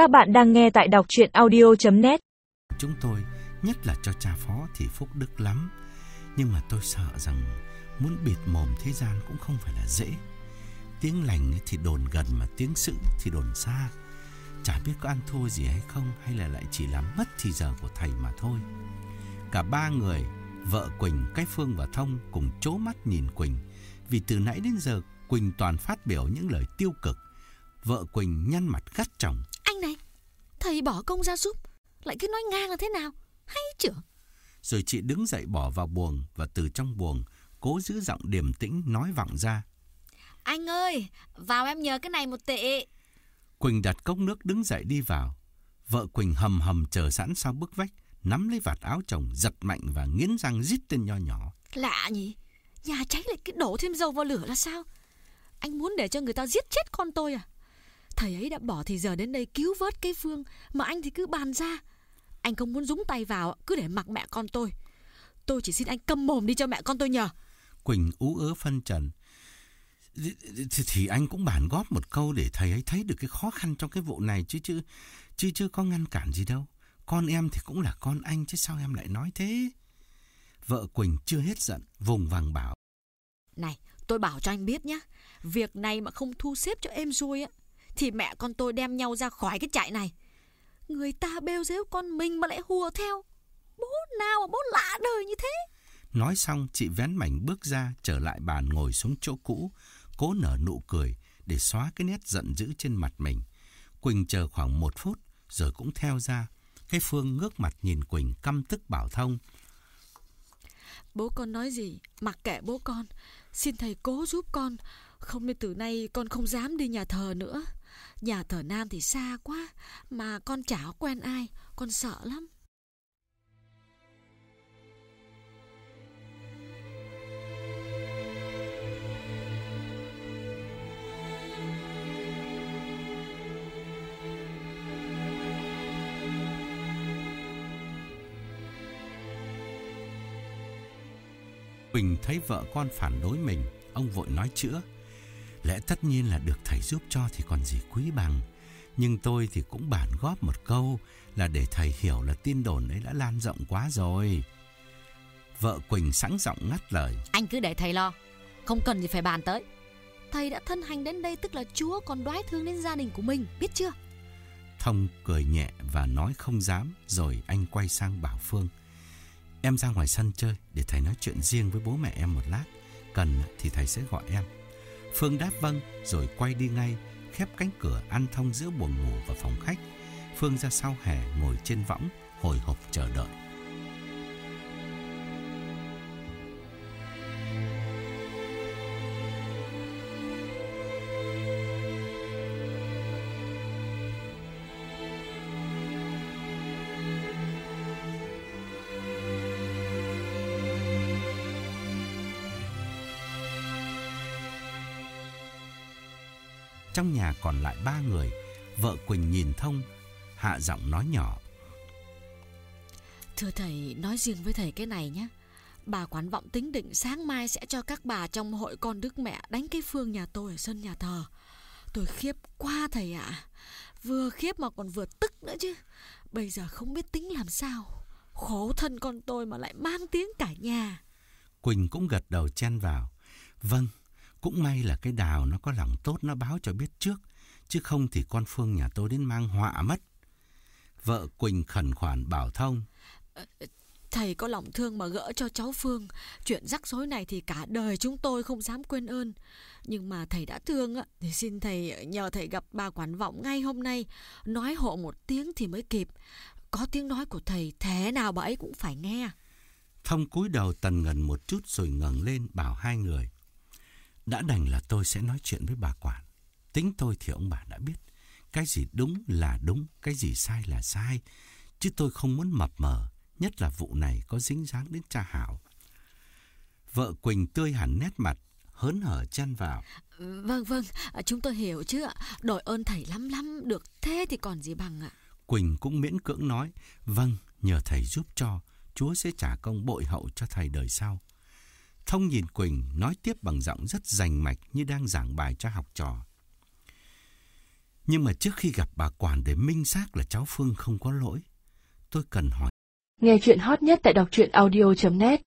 Các bạn đang nghe tại đọc chuyện audio.net Chúng tôi, nhất là cho cha phó thì phúc đức lắm. Nhưng mà tôi sợ rằng muốn bịt mồm thế gian cũng không phải là dễ. Tiếng lành thì đồn gần mà tiếng sự thì đồn xa. Chả biết có ăn thua gì hay không hay là lại chỉ làm mất thì giờ của thầy mà thôi. Cả ba người, vợ Quỳnh, Cái Phương và Thông cùng chố mắt nhìn Quỳnh. Vì từ nãy đến giờ Quỳnh toàn phát biểu những lời tiêu cực. Vợ Quỳnh nhăn mặt gắt chồng. Thầy bỏ công ra giúp, lại cứ nói ngang là thế nào? Hay trưởng. Rồi chị đứng dậy bỏ vào buồng và từ trong buồng cố giữ giọng điềm tĩnh nói vọng ra. Anh ơi, vào em nhờ cái này một tệ. Quỳnh đặt cốc nước đứng dậy đi vào. Vợ Quỳnh hầm hầm chờ sẵn sau bức vách, nắm lấy vạt áo chồng giật mạnh và nghiến răng rít tên nho nhỏ. Lạ nhỉ, nhà cháy lại cứ đổ thêm dầu vào lửa là sao? Anh muốn để cho người ta giết chết con tôi à? Thầy ấy đã bỏ thì giờ đến đây cứu vớt cái Phương Mà anh thì cứ bàn ra Anh không muốn dúng tay vào Cứ để mặc mẹ con tôi Tôi chỉ xin anh câm mồm đi cho mẹ con tôi nhờ Quỳnh ú ớ phân trần. Thì, thì anh cũng bản góp một câu để thầy ấy thấy được cái khó khăn trong cái vụ này chứ chứ chứ chưa có ngăn cản gì đâu. Con em thì cũng là con anh chứ sao em lại nói thế? Vợ Quỳnh chưa hết giận, vùng vàng bảo. Này tôi bảo cho anh biết nhá Việc này mà không thu xếp cho êm xuôi á Thì mẹ con tôi đem nhau ra khỏi cái trại này. Người ta bêu dếu con mình mà lại hùa theo. Bố nào mà bố lạ đời như thế? Nói xong, chị vén mảnh bước ra, trở lại bàn ngồi xuống chỗ cũ, cố nở nụ cười để xóa cái nét giận dữ trên mặt mình. Quỳnh chờ khoảng một phút, rồi cũng theo ra. Cái Phương ngước mặt nhìn Quỳnh căm tức bảo thông. Bố con nói gì? Mặc kệ bố con. Xin thầy cố giúp con. Không nên từ nay con không dám đi nhà thờ nữa Nhà thờ Nam thì xa quá Mà con chả quen ai Con sợ lắm Quỳnh thấy vợ con phản đối mình, ông vội nói chữa. Lẽ tất nhiên là được thầy giúp cho thì còn gì quý bằng. Nhưng tôi thì cũng bản góp một câu là để thầy hiểu là tin đồn ấy đã lan rộng quá rồi. Vợ Quỳnh sẵn giọng ngắt lời. Anh cứ để thầy lo Không cần gì phải bàn tới Thầy đã thân hành đến đây tức là Chúa còn đoái thương đến gia đình của mình Biết chưa Thông cười nhẹ và nói không dám, rồi anh quay sang bảo Phương. Em ra ngoài sân chơi để thầy nói chuyện riêng với bố mẹ em một lát. Cần thì thầy sẽ gọi em. Phương đáp vâng, rồi quay đi ngay, khép cánh cửa ăn thông giữa buồng ngủ và phòng khách. Phương ra sau hè ngồi trên võng, hồi hộp chờ đợi. Trong nhà còn lại ba người, vợ Quỳnh nhìn thông, hạ giọng nói nhỏ. Thưa thầy nói riêng với thầy cái này nhé Bà quán vọng tính định sáng mai sẽ cho các bà trong hội con đức mẹ đánh cái phương nhà tôi ở sân nhà thờ. Tôi khiếp quá thầy ạ. Vừa khiếp mà còn vừa tức nữa chứ. Bây giờ không biết tính làm sao. Khổ thân con tôi mà lại mang tiếng cả nhà. Quỳnh cũng gật đầu chen vào. Vâng, cũng may là cái đào nó có lòng tốt nó báo cho biết trước, chứ không thì con Phương nhà tôi đến mang họa mất. Vợ Quỳnh khẩn khoản bảo thông. Thầy có lòng thương mà gỡ cho cháu Phương Chuyện rắc rối này thì cả đời chúng tôi không dám quên ơn Nhưng mà thầy đã thương á Thì xin thầy nhờ thầy gặp bà quản vọng ngay hôm nay Nói hộ một tiếng thì mới kịp Có tiếng nói của thầy Thế nào bà ấy cũng phải nghe Thông cúi đầu tần ngần một chút rồi ngẩng lên bảo hai người. Đã đành là tôi sẽ nói chuyện với bà quản. Tính tôi thì ông bà đã biết. Cái gì đúng là đúng, cái gì sai là sai. Chứ tôi không muốn mập mờ, nhất là vụ này có dính dáng đến cha Hảo. Vợ Quỳnh tươi hẳn nét mặt, hớn hở chen vào. Vâng vâng Chúng tôi hiểu chứ ạ Đội ơn thầy lắm lắm Được thế thì còn gì bằng ạ Quỳnh cũng miễn cưỡng nói, vâng, nhờ thầy giúp cho, Chúa sẽ trả công bội hậu cho thầy đời sau. Thông nhìn Quỳnh nói tiếp bằng giọng rất rành mạch như đang giảng bài cho học trò. Nhưng mà trước khi gặp bà quản để minh xác là cháu Phương không có lỗi, tôi cần hỏi. Nghe chuyện hot nhất tại đọc truyện audio.net